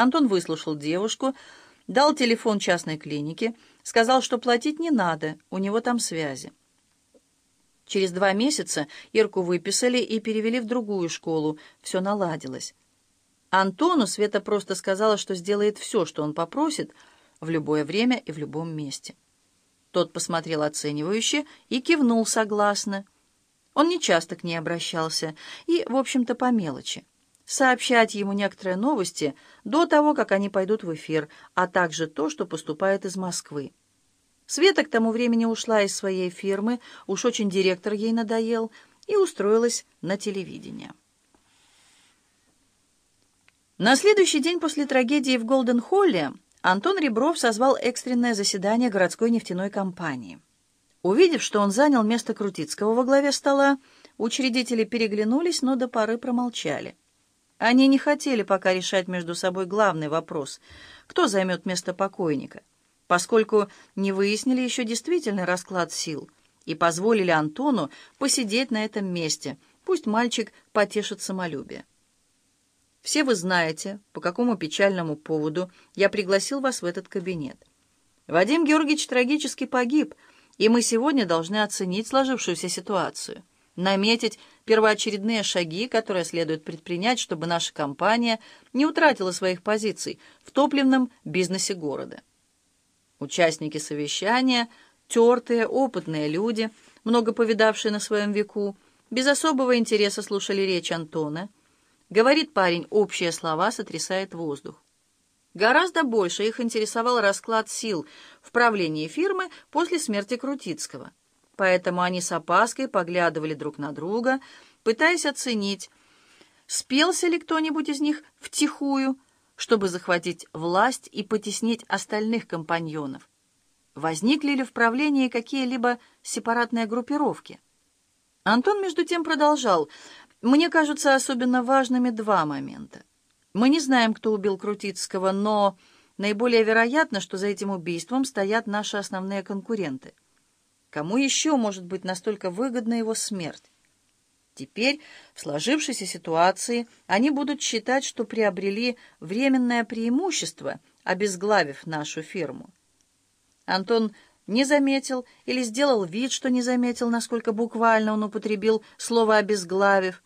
Антон выслушал девушку, дал телефон частной клинике, сказал, что платить не надо, у него там связи. Через два месяца Ирку выписали и перевели в другую школу. Все наладилось. Антону Света просто сказала, что сделает все, что он попросит, в любое время и в любом месте. Тот посмотрел оценивающе и кивнул согласно. Он не часто к ней обращался и, в общем-то, по мелочи. Сообщать ему некоторые новости до того, как они пойдут в эфир, а также то, что поступает из Москвы. Света к тому времени ушла из своей фирмы, уж очень директор ей надоел, и устроилась на телевидение. На следующий день после трагедии в Голден-Холле Антон Ребров созвал экстренное заседание городской нефтяной компании. Увидев, что он занял место Крутицкого во главе стола, учредители переглянулись, но до поры промолчали. Они не хотели пока решать между собой главный вопрос — кто займет место покойника поскольку не выяснили еще действительный расклад сил и позволили Антону посидеть на этом месте, пусть мальчик потешит самолюбие. Все вы знаете, по какому печальному поводу я пригласил вас в этот кабинет. Вадим Георгиевич трагически погиб, и мы сегодня должны оценить сложившуюся ситуацию, наметить первоочередные шаги, которые следует предпринять, чтобы наша компания не утратила своих позиций в топливном бизнесе города. Участники совещания, тертые, опытные люди, много повидавшие на своем веку, без особого интереса слушали речь Антона. Говорит парень общие слова, сотрясает воздух. Гораздо больше их интересовал расклад сил в правлении фирмы после смерти Крутицкого. Поэтому они с опаской поглядывали друг на друга, пытаясь оценить, спелся ли кто-нибудь из них втихую, чтобы захватить власть и потеснить остальных компаньонов? Возникли ли в правлении какие-либо сепаратные группировки? Антон, между тем, продолжал. «Мне кажутся особенно важными два момента. Мы не знаем, кто убил Крутицкого, но наиболее вероятно, что за этим убийством стоят наши основные конкуренты. Кому еще может быть настолько выгодна его смерть? Теперь, в сложившейся ситуации, они будут считать, что приобрели временное преимущество, обезглавив нашу фирму. Антон не заметил или сделал вид, что не заметил, насколько буквально он употребил слово «обезглавив»,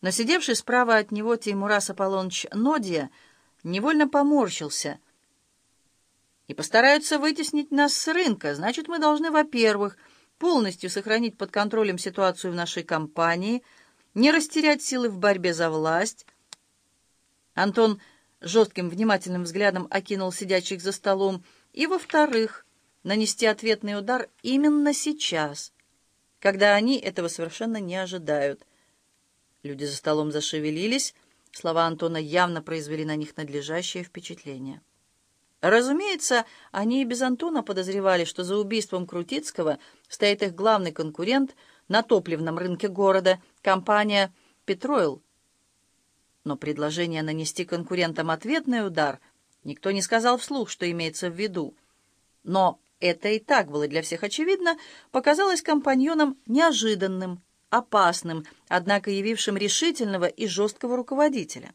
но сидевший справа от него Теймурас Аполлоныч Нодия невольно поморщился. «И постараются вытеснить нас с рынка, значит, мы должны, во-первых, полностью сохранить под контролем ситуацию в нашей компании, не растерять силы в борьбе за власть. Антон жестким внимательным взглядом окинул сидящих за столом. И, во-вторых, нанести ответный удар именно сейчас, когда они этого совершенно не ожидают. Люди за столом зашевелились, слова Антона явно произвели на них надлежащее впечатление. Разумеется, они и без Антона подозревали, что за убийством Крутицкого стоит их главный конкурент на топливном рынке города, компания «Петройл». Но предложение нанести конкурентам ответный удар никто не сказал вслух, что имеется в виду. Но это и так было для всех очевидно, показалось компаньонам неожиданным, опасным, однако явившим решительного и жесткого руководителя.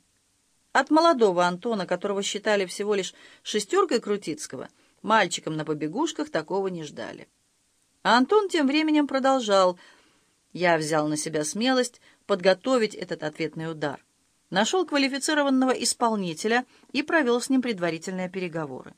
От молодого Антона, которого считали всего лишь шестеркой Крутицкого, мальчиком на побегушках такого не ждали. А Антон тем временем продолжал. Я взял на себя смелость подготовить этот ответный удар. Нашел квалифицированного исполнителя и провел с ним предварительные переговоры.